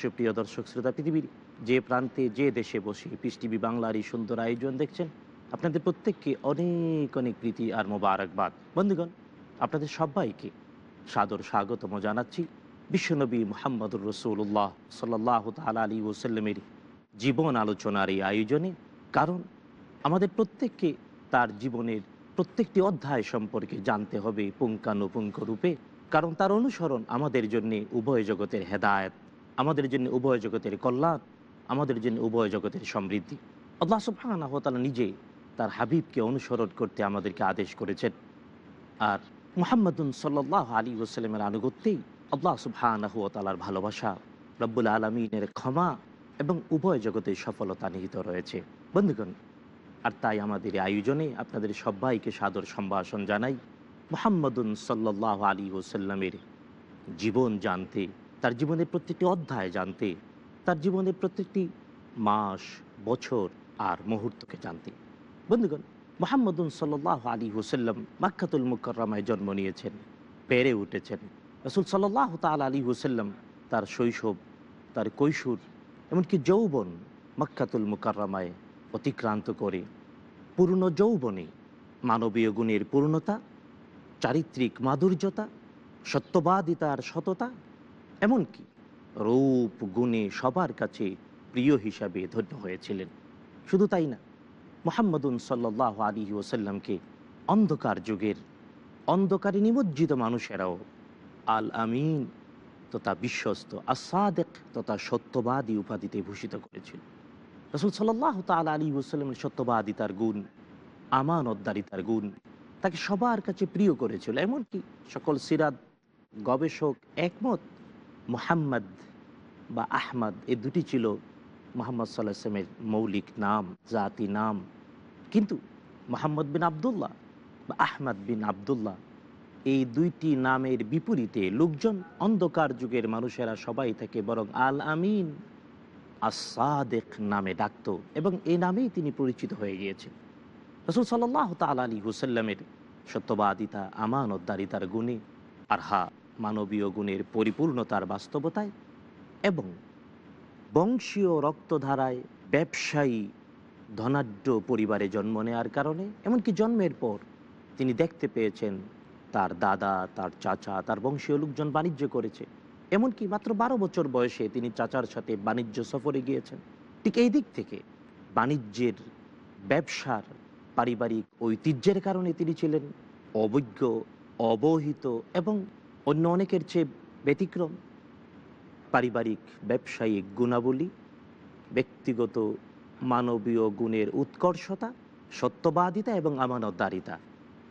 সুপ্রিয় দর্শক শ্রোতা, পৃথিবীর যে প্রান্তে, যে দেশে বসে পিস টিভি বাংলার এই সুন্দর আয়োজন দেখছেন, আপনাদের প্রত্যেককে অনেক অনেক প্রীতি আর মোবারকবাদ। বন্ধুগণ, আপনাদের সবাইকে সাদর স্বাগতম জানাচ্ছি বিশ্বনবী মোহাম্মদুর রসুল্লাহ সাল্লাহ তাল আলী ওসাল্লামের জীবন আলোচনার এই আয়োজনে। কারণ আমাদের প্রত্যেককে তার জীবনের প্রত্যেকটি অধ্যায় সম্পর্কে জানতে হবে পুঙ্খানুপুঙ্খ রূপে। কারণ তার অনুসরণ আমাদের জন্য উভয় জগতের হেদায়ত, আমাদের জন্য উভয় জগতের কল্যাণ, আমাদের জন্য উভয় জগতের সমৃদ্ধি। আল্লাহ সুফানা নিজে তার হাবিবকে অনুসরণ করতে আমাদেরকে আদেশ করেছেন। আর মুহাম্মদুন সাল্লাহ আলী ওসালামের আনুগত্যেই আল্লাহ সুবহানাহু তালার ভালোবাসা, রব্বুল আলমিনের ক্ষমা এবং উভয় জগতের সফলতা নিহিত রয়েছে। বন্ধুগণ, আর তাই আমাদের আয়োজনে আপনাদের সবাইকে সাদর সম্ভাষণ জানাই। মোহাম্মদুন সাল্লাহ আলী ওসাল্লামের জীবন জানতে, তার জীবনের প্রত্যেকটি অধ্যায় জানতে, তার জীবনের প্রত্যেকটি মাস, বছর আর মুহূর্তকে জানতে। বন্ধুগণ, মোহাম্মদুন সাল্লাহ আলী হুসাল্লাম মাক্কাতুল মুকরমায় জন্ম নিয়েছেন, পেরে উঠেছেন। রসুল সাল্লাহ তাল আলী হুসাল্লাম তার শৈশব, তার কৈশোর, এমনকি যৌবন মক্কাতুল মুকাররামায় অতিক্রান্ত করে। পূর্ণ যৌবনে মানবীয় গুণের পূর্ণতা চারিত্রিক মাধুর্যতা সত্যবাদিতার সততা, এমনকি রূপ, গুণে সবার কাছে প্রিয় হিসাবে ধন্য হয়েছিলেন। শুধু তাই না, মোহাম্মদুন সাল্লাহ আলী ওসাল্লামকে অন্ধকার যুগের অন্ধকারে নিমজ্জিত মানুষেরাও আল আমিন তথা বিশ্বস্ত আসাদেক তথা সত্যবাদী উপাধিতে ভূষিত করেছিল। রসুল সাল্লাহ তাল আলী ওসাল্লামের সত্যবাদিতার গুণ, আমানতদারিতার গুণ তাকে সবার কাছে প্রিয় করেছিল। এমনকি সকল সিরাত গবেষক একমত, মোহাম্মদ বা আহমদ, এ দুটি ছিল মোহাম্মদ সাল্লাহ মৌলিক নাম, জাতি নাম। কিন্তু মোহাম্মদ বিন আবদুল্লাহ বা আহমদ বিন আবদুল্লাহ, এই দুইটি নামের বিপরীতে লোকজন অন্ধকার যুগের মানুষেরা সবাই থাকে বরং আল আমিন আসাদেক নামে ডাকত এবং এই নামেই তিনি পরিচিত হয়ে গিয়েছেন। রসুল সাল্লাহ তাল আলী হুসাল্লামের সত্যবাদিতা, আমানতদারিতার গুণে আর হা মানবীয় গুণের পরিপূর্ণতার বাস্তবতায় এবং বংশীয় রক্তধারায় ব্যবসায়ী ধনাঢ্য পরিবারে জন্ম নেওয়ার কারণে, এমনকি জন্মের পর তিনি দেখতে পেয়েছেন তার দাদা, তার চাচা, তার বংশীয় লোকজন বাণিজ্য করেছে। এমনকি মাত্র বারো বছর বয়সে তিনি চাচার সাথে বাণিজ্য সফরে গিয়েছেন। ঠিক এই দিক থেকে বাণিজ্যের ব্যবসার পারিবারিক ঐতিহ্যের কারণে তিনি ছিলেন অবৈজ্ঞ অবহিত এবং অন্য অনেকের চেয়ে ব্যতিক্রম। পারিবারিক ব্যবসায়িক গুণাবলী, ব্যক্তিগত মানবীয় গুণের উৎকর্ষতা, সত্যবাদিতা এবং আমানতদারিতা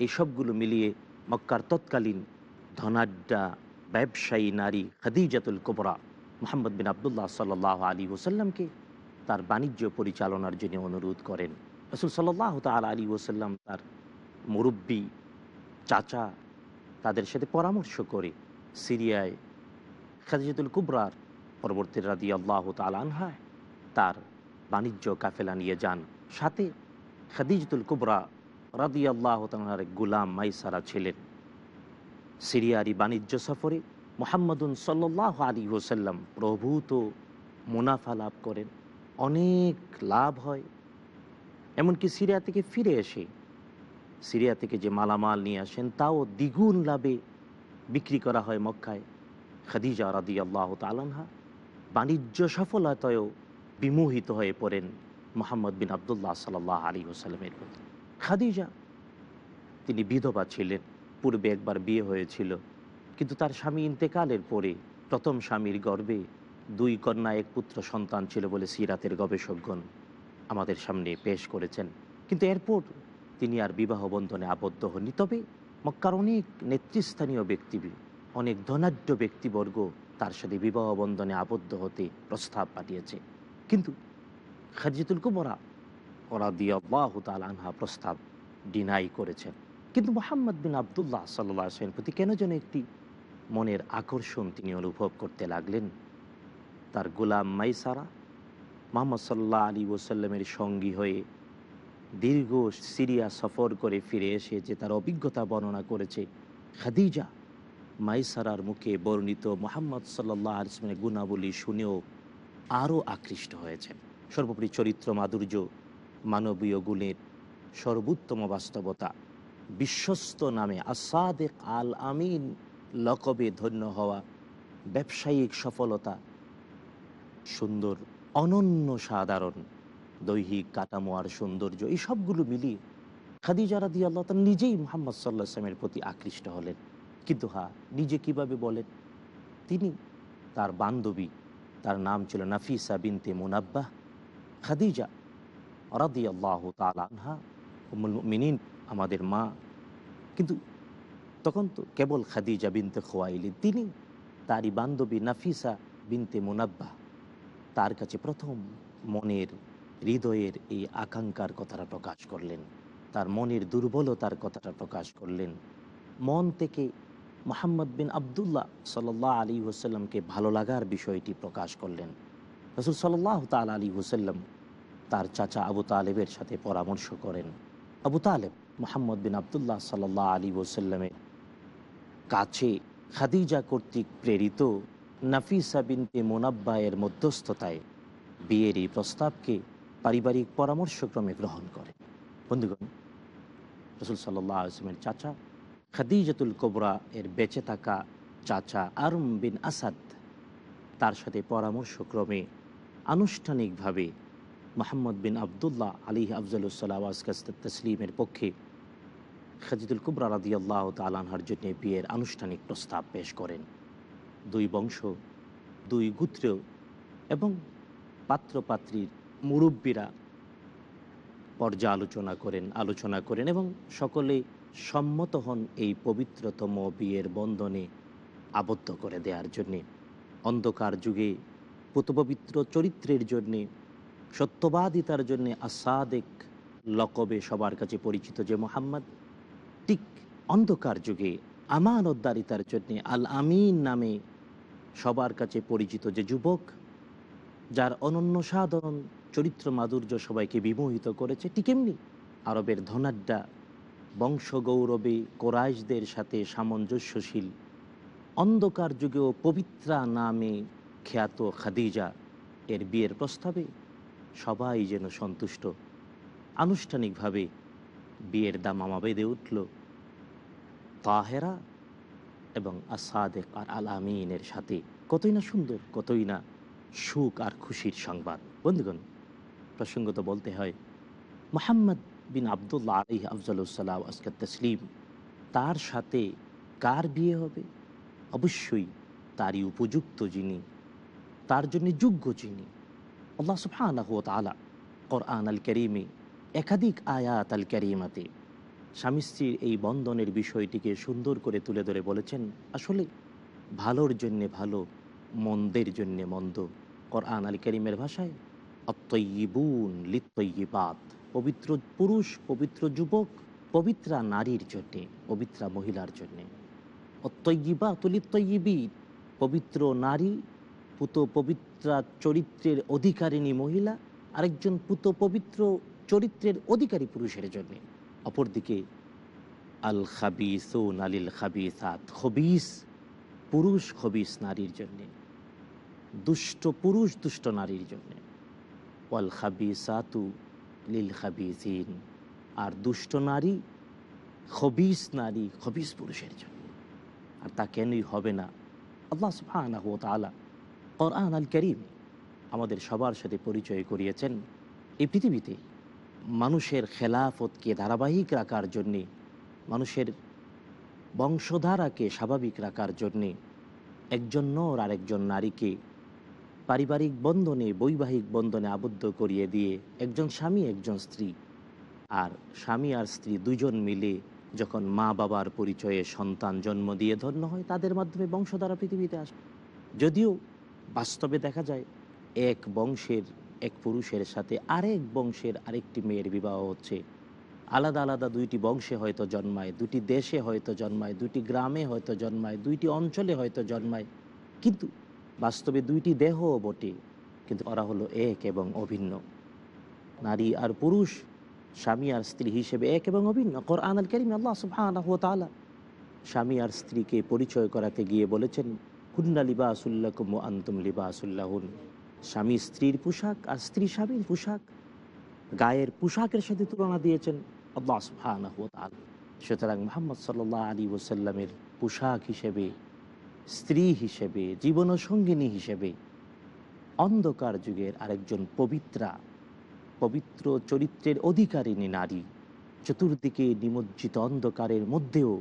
এই সবগুলো মিলিয়ে মক্কার তৎকালীন ধনাঢ্যা ব্যবসায়ী নারী Khadijatul Kubra Muhammad bin Abdullah সাল্লাহ আলী ওসাল্লামকে তার বাণিজ্য পরিচালনার জন্য অনুরোধ করেন। রসুল সাল্লাহ তাল আলী ওসাল্লাম তার মুরব্বী চাচা তাদের সাথে পরামর্শ করে সিরিয়ায় খাদিজাতুল কুবরার পরবর্তী রাদি আল্লাহ তাল আনহায় তার বাণিজ্য কাফেলা নিয়ে যান। সাথে খাদিজাতুল কুবরা রাদি আল্লাহ তালার গুলাম মাইসারা ছিলেন। সিরিয়ারি বাণিজ্য সফরে মোহাম্মদুন সাল্লাহ আলী হোসাল্লাম প্রভূত মুনাফা লাভ করেন। অনেক লাভ হয়। এমনকি সিরিয়া থেকে ফিরে এসে সিরিয়া থেকে যে মালামাল নিয়ে আসেন, তাও দ্বিগুণ লাভে বিক্রি করা হয় মক্কায়। খাদিজা রাদি আল্লাহ তালানহা বাণিজ্য সফলতায়ও বিমোহিত হয়ে পড়েন মোহাম্মদ বিন আবদুল্লাহ সাল্লাহ আলী হোসালামের প্রতি। খাদিজা, তিনি বিধবা ছিলেন, পূর্বে একবার বিয়ে হয়েছিল, কিন্তু তার স্বামী ইন্তেকালের পরে প্রথম স্বামীর গর্বে দুই কন্যা, এক পুত্র সন্তান ছিল বলে সিরাতের গবেষকগণ আমাদের সামনে পেশ করেছেন। কিন্তু এরপর তিনি আর বিবাহ বন্ধনে আবদ্ধ হননি। তবে মক্কার অনেক নেতৃস্থানীয় ব্যক্তি, অনেক ধনাঢ্য ব্যক্তিবর্গ তার সাথে বিবাহ বন্ধনে আবদ্ধ হতে প্রস্তাব পাঠিয়েছে। কিন্তু খাজিতুল কুমরা ওরা দিয়ে আল্লাহ আনহা প্রস্তাব ডিনাই করেছেন। কিন্তু মোহাম্মদ বিন আবদুল্লাহ সাল্লাহ আসেন প্রতি কেন যেন একটি মনের আকর্ষণ তিনি অনুভব করতে লাগলেন? তার গোলাম মাইসারা মোহাম্মদ সাল্লাহ আলী ওসাল্লামের সঙ্গী হয়ে দীর্ঘ সিরিয়া সফর করে ফিরে এসে যে তার অভিজ্ঞতা বর্ণনা করেছে, খাদিজা মাইসারার মুখে বর্ণিত মোহাম্মদ সাল্লাহ আলিসমের গুণাবলী শুনেও আরও আকৃষ্ট হয়েছেন। সর্বোপরি চরিত্র মাধুর্য, মানবীয় গুণের সর্বোত্তম বাস্তবতা, বিশ্বস্ত নামে আসাদেক আল আমিন লকবে ধন্য হওয়া ব্যবসায়িক সফলতা, সুন্দর অনন্য সাধারণ দৈহিক কাঠামো আর সৌন্দর্য, এই সবগুলো মিলিয়ে খাদিজা রাদি আল্লাহ তার নিজেই মোহাম্মদ সাল্লাহ আসলামের প্রতি আকৃষ্ট হলেন। কিন্তু হা নিজে কীভাবে বলেন? তিনি তার বান্ধবী, তার নাম ছিল নাফিসা বিনতে মুনাব্বাহ খাদিজা রাদি আল্লাহ তালানহা মিনিন আমাদের মা। কিন্তু তখন তো কেবল খাদিজা বিনতে খোয়াইলি, তিনি তারই বান্ধবী নাফিসা বিনতে মুনাব্বাহ। তার কাছে প্রথম মনের হৃদয়ের এই আকাঙ্ক্ষার কথাটা প্রকাশ করলেন। তার মনের দুর্বলতার কথাটা প্রকাশ করলেন। মন থেকে মোহাম্মদ বিন আবদুল্লাহ সাল্লাহ আলী হুসাল্লামকে ভালো লাগার বিষয়টি প্রকাশ করলেন। রসুল সাল্লাহ তাল আলী হুসাল্লাম তার চাচা আবু তালেবের সাথে পরামর্শ করেন। আবু তালেব মোহাম্মদ বিন আবদুল্লাহ সাল্লাহ আলী ওসাল্লামের কাছে খাদিজা কর্তৃক প্রেরিত নাফিসা বিনতে মোনাব্বায়ের মধ্যস্থতায় বিয়ের এই প্রস্তাবকে পারিবারিক পরামর্শক্রমে গ্রহণ করে। বন্ধুগণ, রসুল সাল্লাহ আসলামের চাচা খাদিজাতুল কোবরা এর বেঁচে থাকা চাচা আরম বিন আসাদ তার সাথে পরামর্শক্রমে আনুষ্ঠানিকভাবে মোহাম্মদ বিন আবদুল্লাহ আলী আফজলুসাল্লাহ তসলিমের পক্ষে খাজিদুল কুবরা রাদি আল্লাহ তালানহার জন্য বিয়ের আনুষ্ঠানিক প্রস্তাব পেশ করেন। দুই বংশ, দুই গুত্র এবং পাত্রপাত্রীর মুরব্বীরা পর্যালোচনা করেন, আলোচনা করেন এবং সকলে সম্মত হন এই পবিত্রতম বিয়ের বন্ধনে আবদ্ধ করে দেওয়ার জন্যে। অন্ধকার যুগে পুতপবিত্র চরিত্রের জন্যে, সত্যবাদিতার জন্যে আসাদেক লকবে সবার কাছে পরিচিত যে মোহাম্মদ, ঠিক অন্ধকার যুগে আমানতদারিতার জন্যে আল আমিন নামে সবার কাছে পরিচিত যে যুবক, যার অনন্য সাধারণ চরিত্র মাধুর্য সবাইকে বিমোহিত করেছে, ঠিক এমনি আরবের ধনাড্ডা বংশগৌরবে কোরাইশদের সাথে সামঞ্জস্যশীল, অন্ধকার যুগেও পবিত্রা নামে খ্যাত খাদিজা এর বিয়ের প্রস্তাবে সবাই যেন সন্তুষ্ট। আনুষ্ঠানিকভাবে বিয়ের দামামা বেঁধে উঠল। তাহেরা এবং আসাদেক আর আল আমিনের সাথে কতই না সুন্দর, কতই না সুখ আর খুশির সংবাদ। বন্ধুগণ, প্রসঙ্গত বলতে হয়, মোহাম্মদ বিন আবদুল্লাহ আলী আফজালুসাল্লাহ আসকাত তসলিম, তার সাথে কার বিয়ে হবে? অবশ্যই তারই উপযুক্ত যিনি, তার জন্য যোগ্য যিনি, আল্লাহ সুফানাহ তালা কোরআন আল করিমে একাধিক আয়াত আল করিমাতে স্বামী স্ত্রীর এই বন্ধনের বিষয়টিকে সুন্দর করে তুলে ধরে বলেছেন, আসলে ভালোর জন্যে ভালো, মন্দের জন্যে মন্দ। কোরআন আল করিমের ভাষায় অত্যইবুন লিত্তইবাত পবিত্র পুরুষ, পবিত্র যুবক, পবিত্রা নারীর জন্যে, পবিত্রা মহিলার জন্যে। অত্যইবা তলিত্তইবি পবিত্র নারী, পুত পবিত্রা চরিত্রের অধিকারিণী মহিলা, আরেকজন পুত পবিত্র চরিত্রের অধিকারী পুরুষের জন্যে। অপরদিকে আল খাবিসুন আলিল খাবিসাত, খবিস, পুরুষ খবিস নারীর জন্যে, দুষ্ট পুরুষ দুষ্ট নারীর জন্যে ওয়াল খাবিসাতু লিল খাবিসিন, আর দুষ্ট নারী খবিস নারী খবিস পুরুষের জন্য। আর তা কেনই হবে না? আল্লাহ সুবহানাহু ওয়া তাআলা কোরআন আল করিম আমাদের সবার সাথে পরিচয় করিয়েছেন এই পৃথিবীতে। মানুষের খেলাফতকে ধারাবাহিক রাখার জন্যে, মানুষের বংশধারাকে স্বাভাবিক রাখার জন্যে, একজন নর আর একজন নারীকে পারিবারিক বন্ধনে, বৈবাহিক বন্ধনে আবদ্ধ করিয়ে দিয়ে একজন স্বামী, একজন স্ত্রী। আর স্বামী আর স্ত্রী দুজন মিলে যখন মা বাবার পরিচয়ে সন্তান জন্ম দিয়ে ধন্য হয়, তাদের মাধ্যমে বংশধারা পৃথিবীতে আসে। যদিও বাস্তবে দেখা যায়, এক বংশের এক পুরুষের সাথে আরেক বংশের আরেকটি মেয়ের বিবাহ হচ্ছে। আলাদা আলাদা দুইটি বংশে হয়তো জন্মায় দুটি দেশে হয়তো জন্মায় দুটি গ্রামে হয়তো জন্মায়, দুইটি অঞ্চলে হয়তো জন্মায়। কিন্তু বাস্তবে দুইটি দেহও বটে, কিন্তু ওরা হলো এক এবং অভিন্ন। নারী আর পুরুষ, স্বামী আর স্ত্রী হিসেবে এক এবং অভিন্ন। কোরআন আল করিম আল্লাহ স্বামী আর স্ত্রীকে পরিচয় করাতে গিয়ে বলেছেন হুন্না লিবাসুল্লাকুম আনতুম লিবাসুল্লাহুন স্বামী স্ত্রীর পোশাক আর স্ত্রী স্বামীর পোশাক গায়ের পোশাকের সাথে তুলনা দিয়েছেন আল্লাহ সুতরাং মোহাম্মদ সাল্লাহ আলী ওসাল্লামের পোশাক হিসেবে, স্ত্রী হিসেবে জীবনসঙ্গিনী হিসেবে অন্ধকার যুগের আরেকজন পবিত্রা, পবিত্র চরিত্রের অধিকারিণী নারী চতুর্দিকে নিমজ্জিত অন্ধকারের মধ্যেও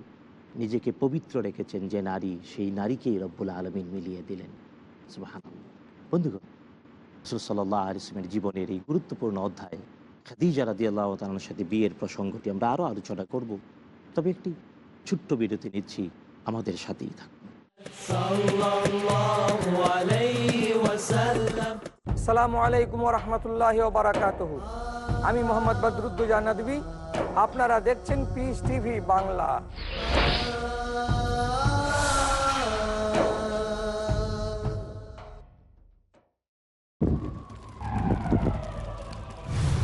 নিজেকে পবিত্র রেখেছেন যে নারী সেই নারীকেই রব্বুল আলমিন মিলিয়ে দিলেন। বন্ধুগণ রসুল সাল্লাহ আলিসমের জীবনের এই গুরুত্বপূর্ণ অধ্যায় খাদিজা রাদি আল্লাহ তালার সাথে বিয়ের প্রসঙ্গটি আমরা আরও আলোচনা করব। তবে একটি ছোট্ট বিরতি নিচ্ছি আমাদের সাথেই থাকুন। সালামু আলাইকুম রহমতুল্লাহ বারাকাত আমি মোহাম্মদ বদরুদ্দুজা নদী আপনারা দেখছেন Peace TV Bangla.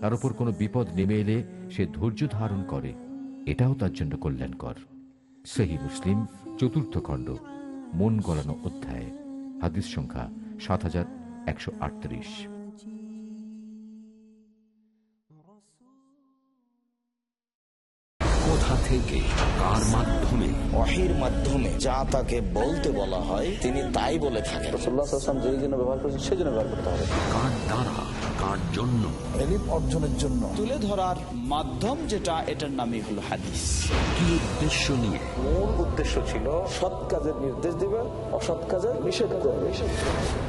তার উপর কোনো বিপদ নেমে এলে সে ধৈর্য ধারণ করে। এটাও তার জন্য কল্যাণকর। সেহী মুসলিম চতুর্থ খণ্ড মন গলানো অধ্যায় হাদিস সংখ্যা সাত হাজার একশো আটত্রিশ। কোথা থেকে কার মাধ্যমে? ওহির মাধ্যমে যা তাকে বলতে বলা হয় তিনি তাই বলে থাকেন। যেই জন্য ব্যবহার করেছেন সেই জন্য ব্যবহার করতে হবে। কার দ্বারা? কার জন্য। অর্জনের জন্য। তুলে ধরার মাধ্যম যেটা এটার নামই হলো হাদিস। কি উদ্দেশ্য নিয়ে? মূল উদ্দেশ্য ছিল সৎ কাজের নির্দেশ দিবে অসৎ কাজের নিষেধ করবে।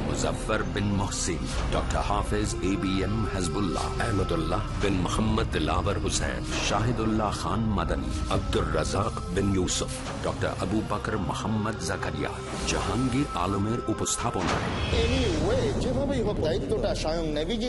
Muzaffar bin Mohsin doctor Hafez A B M Hazbullah Ahmadullah bin Mohammad lover Hossain Shahidullah Khan Madani Abdur Razzak bin Yusuf doctor Abu Bakar Mohammad Zakaria Jahangir আলমের উপস্থাপনায়। যেভাবেই হোক দায়িত্বটা স্বয়ং নেভিজি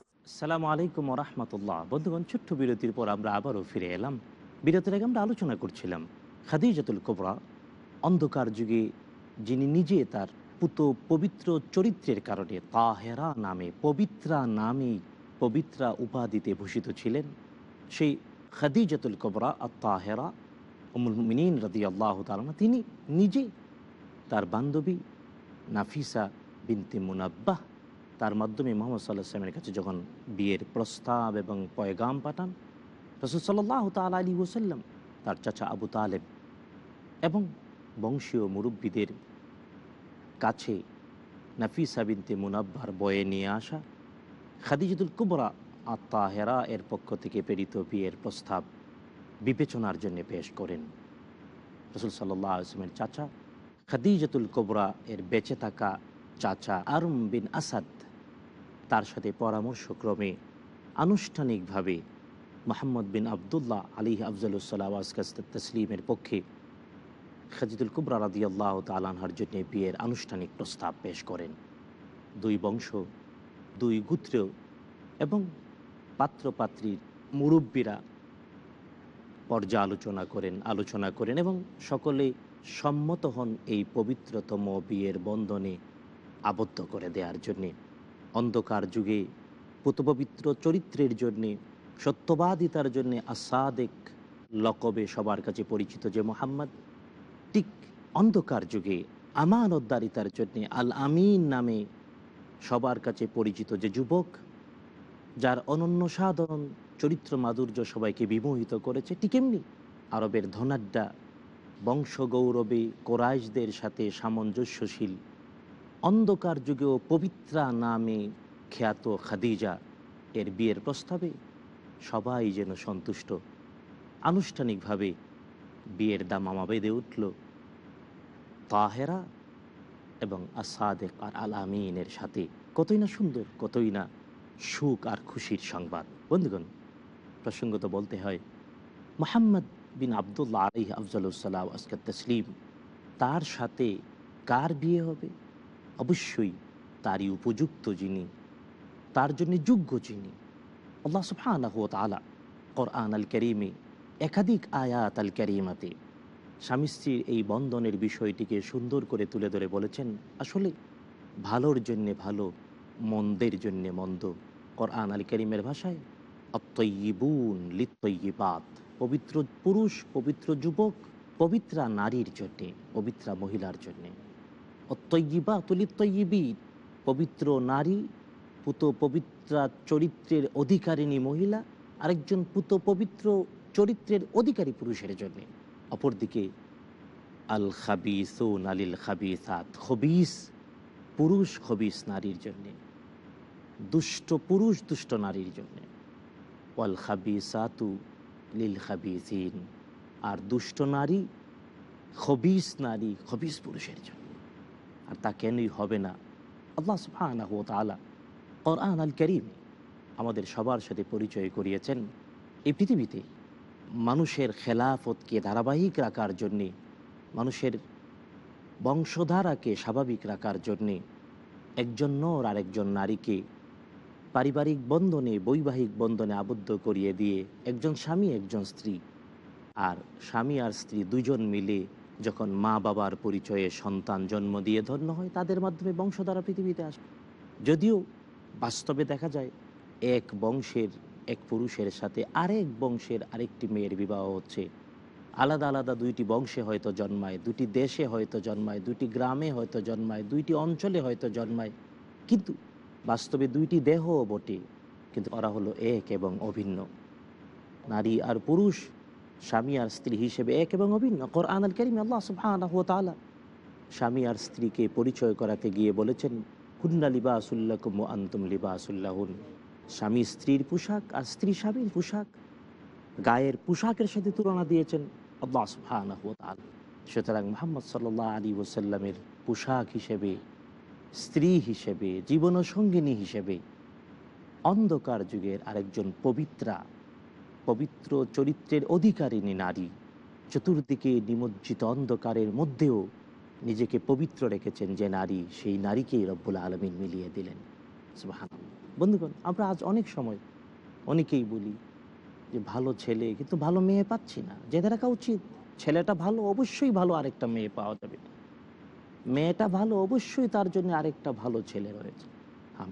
সালামু আলাইকুম রহমতুল্লাহ। বন্ধুগণ, ছোট্ট বিরতির পর আমরা আবারও ফিরে এলাম। বিরতির আগে আমরা আলোচনা করছিলাম খাদিজাতুল কোবরা, অন্ধকার যুগে যিনি নিজে তার পুত পবিত্র চরিত্রের কারণে তাহেরা নামে, পবিত্রা নামে পবিত্রা উপাধিতে ভূষিত ছিলেন। সেই খাদিজাতুল কোবরা আর তাহেরা উমুল মিনীন রদি আল্লাহ তালনা তিনি নিজে তার বান্ধবী নাফিসা বিনতে মুনাব্বাহ তার মাধ্যমে মোহাম্মদ সাল্লাহ সাল্লামের কাছে যখন বিয়ের প্রস্তাব এবং পয়গাম পাঠান, রসুল সাল্লাহ তাল আলী ওসাল্লাম তার চাচা আবু তালেব এবং বংশীয় মুরব্বীদের কাছে নাফিসা বিনতে মুনাব্বার বয়ে নিয়ে আসা খাদিজুল কুবরা আত্মা হেরা এর পক্ষ থেকে প্রেরিত বিয়ের প্রস্তাব বিবেচনার জন্য পেশ করেন। রসুল সাল্লাহ আসলামের চাচা খাদিজাতুল কোবরা এর বেঁচে থাকা চাচা আরুম বিন আসাদ তার সাথে পরামর্শক্রমে আনুষ্ঠানিকভাবে মোহাম্মদ বিন আবদুল্লাহ আলী আফজলুসাল্লাহ তসলিমের পক্ষে খাজিদুল কুবরা রাদি আল্লাহ তালানহার জন্য বিয়ের আনুষ্ঠানিক প্রস্তাব পেশ করেন। দুই বংশ, দুই গুত্র এবং পাত্রপাত্রীর মুরব্বীরা পর্যালোচনা করেন, আলোচনা করেন এবং সকলে সম্মত হন এই পবিত্রতম বিয়ের বন্ধনে আবদ্ধ করে দেওয়ার জন্যে। অন্ধকার যুগে পুতপবিত্র চরিত্রের জন্যে, সত্যবাদিতার জন্যে আসাদেক লকবে সবার কাছে পরিচিত যে মোহাম্মদ, ঠিক অন্ধকার যুগে আমানতদারিতার জন্যে আল আমিন নামে সবার কাছে পরিচিত যে যুবক, যার অনন্য সাধারণ চরিত্র মাধুর্য সবাইকে বিমোহিত করেছে, ঠিক এমনি আরবের ধনাড্ডা বংশগৌরবে কোরাইশদের সাথে সামঞ্জস্যশীল অন্ধকার যুগেও পবিত্রা নামে খ্যাত খাদিজা। এর বিয়ের প্রস্তাবে সবাই যেন সন্তুষ্ট। আনুষ্ঠানিকভাবে বিয়ের দামামা বেঁধে উঠল। তাহেরা এবং আসাদেক আর আল আমিনের সাথে কতই না সুন্দর, কতই না সুখ আর খুশির সংবাদ। বন্ধুগণ, প্রসঙ্গত বলতে হয়, মোহাম্মদ বিন আবদুল্লাহ আলী আফজালুসাল্লাহ আসকার তসলিম, তার সাথে কার বিয়ে হবে? অবশ্যই তারই উপযুক্ত যিনি, তার জন্য যোগ্য যিনি। আল্লাহ সুফানাহ তালা কোরআন আল করিমে একাধিক আয়াত আল করিমাতে স্বামী স্ত্রীর এই বন্ধনের বিষয়টিকে সুন্দর করে তুলে ধরে বলেছেন, আসলে ভালোর জন্যে ভালো, মন্দের জন্যে মন্দ। কোরআন আল করিমের ভাষায় অত্যইবুন লিত্তইবাত পবিত্র পুরুষ, পবিত্র যুবক, পবিত্রা নারীর জন্যে, পবিত্রা মহিলার জন্যে। অত্যইবাত লিত্তইবিদ পবিত্র নারী, পুত পবিত্রা চরিত্রের অধিকারিণী মহিলা, আরেকজন পুত পবিত্র চরিত্রের অধিকারী পুরুষের জন্যে। অপরদিকে আল খাবিসুন আলিল খাবিসাত, খবিস, পুরুষ খবিস নারীর জন্যে, দুষ্ট পুরুষ দুষ্ট নারীর জন্যে। ওয়াল খাবিসাতু লিল খাবিসিন, আর দুষ্ট নারী খবিস নারী খবিস পুরুষের জন্য। আর তা কেনই হবে না? আল্লাহ সুবহানাহু ওয়া তাআলা কোরআন আল করিম আমাদের সবার সাথে পরিচয় করিয়েছেন। এই পৃথিবীতে মানুষের খেলাফতকে ধারাবাহিক রাখার জন্যে, মানুষের বংশধারাকে স্বাভাবিক রাখার জন্যে একজন নর আর একজন নারীকে পারিবারিক বন্ধনে, বৈবাহিক বন্ধনে আবদ্ধ করিয়ে দিয়ে একজন স্বামী, একজন স্ত্রী আর স্বামী আর স্ত্রী দুজন মিলে যখন মা বাবার পরিচয়ে সন্তান জন্ম দিয়ে ধন্য হয়, তাদের মাধ্যমে বংশধারা পৃথিবীতে আসে। যদিও বাস্তবে দেখা যায়, এক বংশের এক পুরুষের সাথে আরেক বংশের আরেকটি মেয়ের বিবাহ হচ্ছে। আলাদা আলাদা দুইটি বংশে হয়তো জন্মায় দুটি দেশে হয়তো জন্মায় দুটি গ্রামে হয়তো জন্মায়, দুইটি অঞ্চলে হয়তো জন্মায়। কিন্তু বাস্তবে দুইটি দেহ বটে, কিন্তু ওরা হলো এক এবং অভিন্ন। নারী আর পুরুষ স্বামী আর স্ত্রী হিসেবে এক এবং অভিন্ন। কোরআন আল করিম আল্লাহ সুবহানাহু ওয়া তাআলা স্বামী আর স্ত্রীকে পরিচয় করাতে গিয়ে বলেছেন হুন্না লিবাসুল্লাকুম ওয়া আনতুম লিবাসুল্লাহুন স্বামী স্ত্রীর পোশাক আর স্ত্রী স্বামীর পোশাক গায়ের পোশাকের সাথে তুলনা দিয়েছেন আল্লাহ সুবহানাহু ওয়া তাআলা। সুতরাং মোহাম্মদ সাল্লাহ আলী ওসাল্লামের পোশাক হিসেবে, স্ত্রী হিসেবে জীবনসঙ্গিনী হিসেবে অন্ধকার যুগের আরেকজন পবিত্রা পবিত্র চরিত্রের অধিকারিণী নারী। চতুর্দিকে নিমজ্জিত অন্ধকারের মধ্যেও নিজেকে পবিত্র রেখেছেন যে নারী, সেই নারীকেই রব্বুল আলমিন মিলিয়ে দিলেন। বন্ধুগণ, আমরা আজ অনেক সময় অনেকেই বলি যে ভালো ছেলে কিন্তু ভালো মেয়ে পাচ্ছি না, জেনে রাখা উচিত। ছেলেটা ভালো, অবশ্যই ভালো আরেকটা মেয়ে পাওয়া যাবে। মেয়েটা ভালো, অবশ্যই তার জন্য আরেকটা ভালো ছেলে রয়েছে।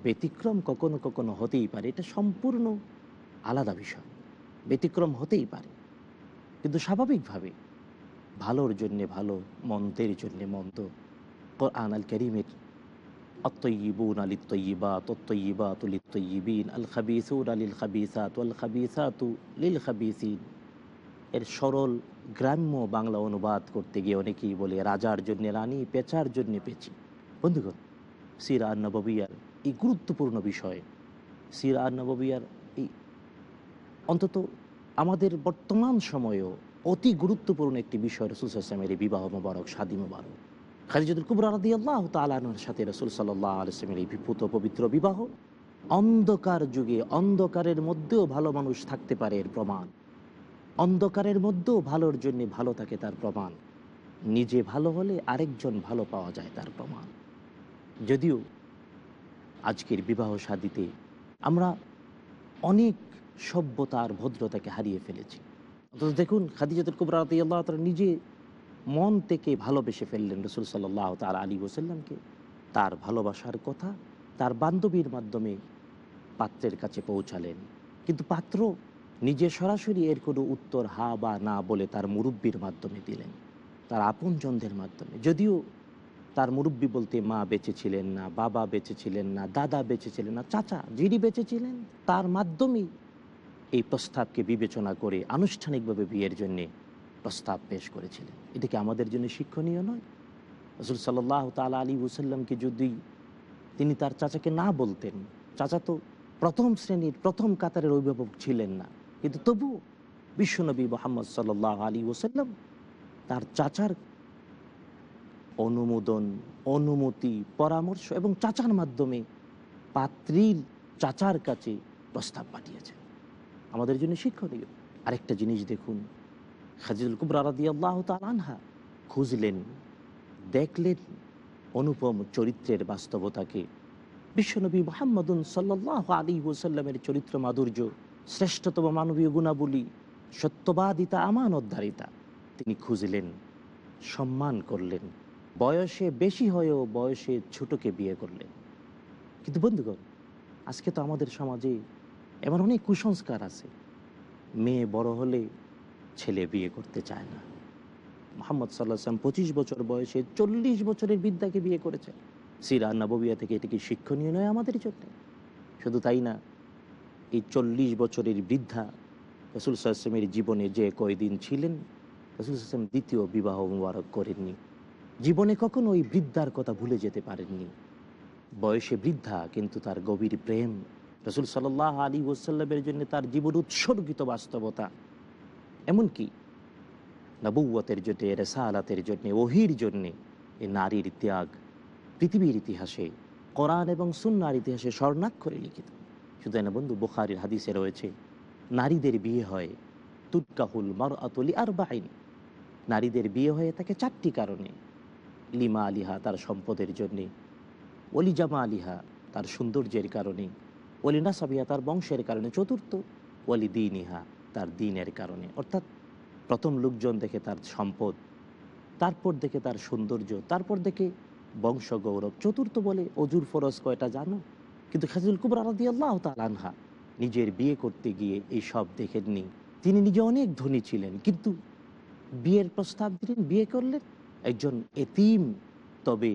ব্যতিক্রম কখনো কখনো হতেই পারে, এটা সম্পূর্ণ আলাদা বিষয়। ব্যতিক্রম হতেই পারে কিন্তু স্বাভাবিকভাবে ভালোর জন্যে ভালো মন্দের জন্যে মন্দ কোরআন আল করিমের الطيبون للطيبات والطيبات للطيبين الخبيثون للخبيثات والخبيثات للخبيثين এর সরল গ্রাম্য বাংলা অনুবাদ করতে গিয়ে অনেকেই বলে রাজার জন্য রানী পেঁচার জন্য পেঁচি বন্ধুগণ সিরা নববিয়ার এই গুরুত্বপূর্ণ বিষয় সিরা নববিয়ার এই অন্তত আমাদের বর্তমান সময়েও অতি গুরুত্বপূর্ণ একটি বিষয় রসুল আসলামের বিবাহ মোবারক স্বাদী মোবারক। খাদিজুল কুবরা রাদি আল্লাহ তালানোর সাথে রসুল সাল্লাহ আলসলামের এই বিপুত পবিত্র বিবাহ অন্ধকার যুগে, অন্ধকারের মধ্যেও ভালো মানুষ থাকতে পারে এর প্রমাণ। অন্ধকারের মধ্যেও ভালোর জন্য ভালো থাকে তার প্রমাণ। নিজে ভালো হলে আরেকজন ভালো পাওয়া যায় তার প্রমাণ। যদিও আজকের বিবাহ শাদিতে আমরা অনেক সভ্যতার ভদ্রতাকে হারিয়ে ফেলেছি। অথচ দেখুন, খাদিজাতুল কুবরা রাদি আল্লাহ তারা নিজে মন থেকে ভালোবেসে ফেললেন রসুল সাল্লাহ তার আলী ওসাল্লামকে তার ভালোবাসার কথা তার বান্ধবীর মাধ্যমে পাত্রের কাছে পৌঁছালেন। কিন্তু পাত্র নিজে সরাসরি এর কোনো উত্তর হা বা না বলে তার মুরব্বীর মাধ্যমে দিলেন। তার আপনজনদের মাধ্যমে। যদিও তার মুরব্বী বলতে মা বেঁচে ছিলেন না, বাবা বেঁচে ছিলেন না, দাদা বেঁচে ছিলেন না, চাচা যিনি বেঁচে ছিলেন তার মাধ্যমেই এই প্রস্তাবকে বিবেচনা করে আনুষ্ঠানিকভাবে বিয়ের জন্যে প্রস্তাব পেশ করেছিলেন। এটা কি আমাদের জন্য শিক্ষণীয় নয়? রসুল সাল্লাহ তাল আলী ওসাল্লামকে যদি তিনি তার চাচাকে না বলতেন, চাচা তো প্রথম শ্রেণির, প্রথম কাতারের অভিভাবক ছিলেন না। কিন্তু তবু বিশ্বনবী মোহাম্মদ সাল্লাহ আলী ওসাল্লাম তার চাচার অনুমোদন, অনুমতি, পরামর্শ এবং চাচার মাধ্যমে পাত্রীর চাচার কাছে প্রস্তাব পাঠিয়েছেন। আমাদের জন্য শিক্ষণীয়। আরেকটা জিনিস দেখুন খাজিদুল কুবরা রাদি আল্লাহ আনহা খুঁজলেন, দেখলেন অনুপম চরিত্রের বাস্তবতাকে। বিশ্বনবী মোহাম্মদুন সাল্লাহ আলী ওসাল্লামের চরিত্র মাধুর্য, শ্রেষ্ঠতম মানবীয় গুণাবলী, সত্যবাদিতা আমান আমানতধারিতা তিনি খুঁজলেন, সম্মান করলেন, বয়সে বেশি হয়েও বয়সে ছোটকে বিয়ে করলেন। কিন্তু বন্ধুগণ, আজকে তো আমাদের সমাজে এমন অনেক কুসংস্কার আছে। মেয়ে বড় হলে ছেলে বিয়ে করতে চায় না। মোহাম্মদ সাল্লাহাম পঁচিশ বছর বয়সে চল্লিশ বছরের বিদ্যাকে বিয়ে করেছেন। সিরা নববিয়া থেকে এটি কি শিক্ষণীয় নয় আমাদের জন্য? শুধু তাই না, এই চল্লিশ বছরের বৃদ্ধা রসুল সাল্লামের জীবনে যে কয়দিন ছিলেন, রসুল সাল্লাম দ্বিতীয় বিবাহ মুবারক করেননি। জীবনে কখনো ওই বৃদ্ধার কথা ভুলে যেতে পারেননি। বয়সে বৃদ্ধা, কিন্তু তার গভীর প্রেম রসুল সাল্লাহ আলী ওসাল্লামের জন্য তার জীবন উৎসর্গিত বাস্তবতা। এমনকি নবুয়তের জন্যে, রেসালাতের জন্যে, ওহির জন্যে এ নারীর ত্যাগ পৃথিবীর ইতিহাসে, কোরআন এবং সুন্নার ইতিহাসে স্বর্ণাক্ষরে লিখিত। শুধু বন্ধু, বুখারির হাদিসে রয়েছে, নারীদের বিয়ে হয় তুটকাহুল মর আতলি আর বাহিন নারীদের বিয়ে হয়ে থাকে চারটি কারণে। লিমা আলিহা তার সম্পদের জন্যে অলি জামা আলিহা তার সৌন্দর্যের কারণে অলি নাসাবিহা তার বংশের কারণে চতুর্থ অলি দিন ইহা তার দিনের কারণে। অর্থাৎ প্রথম লোকজন দেখে তার সম্পদ, তারপর দেখে তার সৌন্দর্য, তারপর দেখে বংশ গৌরব। চতুর্থ বলে অজুর ফরজ কয়টা জানো? কিন্তু খাজিল কুবর আলাদি আল্লাহ তালানহা নিজের বিয়ে করতে গিয়ে এই সব দেখেননি। তিনি নিজে অনেক ধনী ছিলেন, কিন্তু বিয়ের প্রস্তাব দিলেন, বিয়ে করলেন একজন এতিম। তবে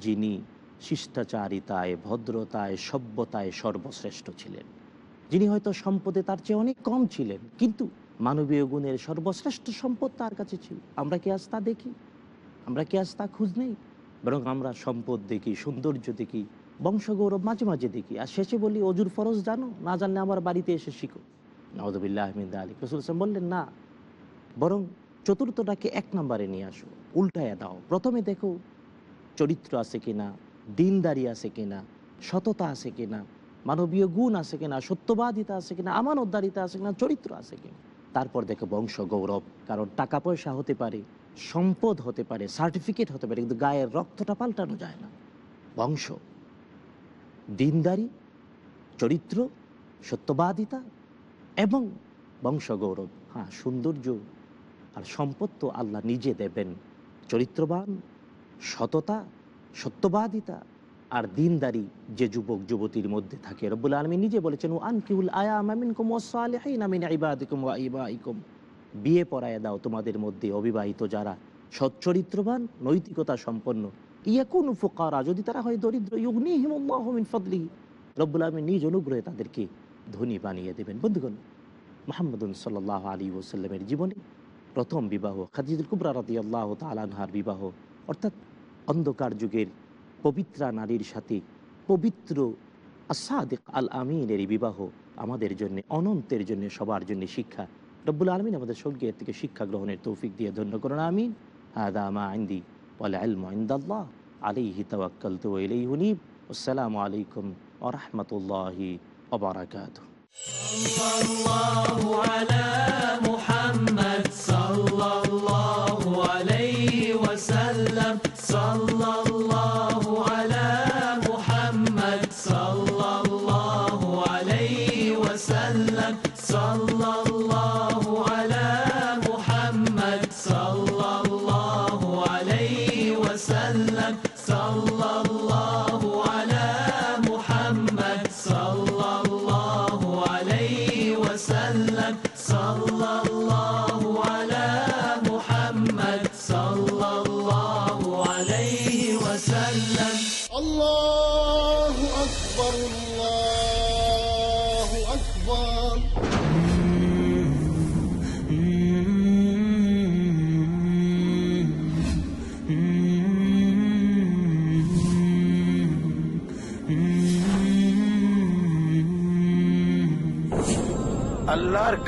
যিনি শিষ্টাচারিতায়, ভদ্রতায়, সভ্যতায় সর্বশ্রেষ্ঠ ছিলেন। যিনি হয়তো সম্পদে তার চেয়ে অনেক কম ছিলেন, কিন্তু মানবীয় গুণের সর্বশ্রেষ্ঠ সম্পদ তার কাছে ছিল। আমরা কি আজ তা দেখি? আমরা কি আজ তা খুঁজ নেই? বরং আমরা সম্পদ দেখি, সৌন্দর্য দেখি, বংশগৌরব মাঝে মাঝে দেখি। আর শেষে বলি, অজুর ফরজ জানো? না জানলে আমার বাড়িতে এসে শিখো। নওয়াজবিল্লাহ আহমিদ আলী রসুল ইসলাম বললেন, না। বরং চতুর্থটাকে এক নম্বরে নিয়ে আসো, উল্টায় দাও। প্রথমে দেখো চরিত্র আছে কিনা দিনদারি আছে কিনা, সততা আছে কিনা, মানবীয় গুণ আছে কিনা, সত্যবাদিতা আছে কিনা, আমানতদারিতা আছে কিনা, চরিত্র আছে কিনা। তারপর দেখো বংশ গৌরব, কারণ টাকা পয়সা হতে পারে, সম্পদ হতে পারে সার্টিফিকেট হতে পারে, কিন্তু গায়ের রক্তটা পাল্টানো যায় না। বংশ, দিনদারি, চরিত্র, সত্যবাদিতা এবং বংশ গৌরব। হ্যাঁ সৌন্দর্য আর সম্পদ তো আল্লাহ নিজে দেবেন। চরিত্রবান, সততা সত্যবাদিতা আর দিনদারি যে যুবক, যুবতীর মধ্যে থাকে। রব্বুল আলমী নিজে বলেছেন ও আনকিউল আয়া বিয়ে পড়ায় দাও তোমাদের মধ্যে অবিবাহিত যারা সচ্চরিত্রবান, নৈতিকতা সম্পন্ন। ইয়াকুন ফুকারা, যদি তারা হয় দরিদ্র ইউগনিহিমিন ফদলি রব্বুল আলমী নিজ অনুগ্রহে তাদেরকে ধনী বানিয়ে দেবেন। বন্ধুগণ মোহাম্মদুল সাল্লাহ আলী ওসাল্লামের জীবনে প্রথম বিবাহ খাদিজুল কুবরা রাতি আল্লাহ তালানহার বিবাহ, অর্থাৎ অন্ধকার যুগের পবিত্রা নারীর সাথে পবিত্র আসাদিক আল আমিনের বিবাহ আমাদের জন্য, অনন্তের জন্য, সবার জন্য শিক্ষা। রব্বুল আলমিন আমাদের সঙ্গে এর থেকে শিক্ষা গ্রহণের তৌফিক দিয়ে ধন্য করুন, আমিন। হাদা মা আইন্দি ওয়াল ইলমু ইনদাল্লাহ, আলাইহি তাওয়াক্কালতু ওয়া ইলাইহি উনীব। আসসালামু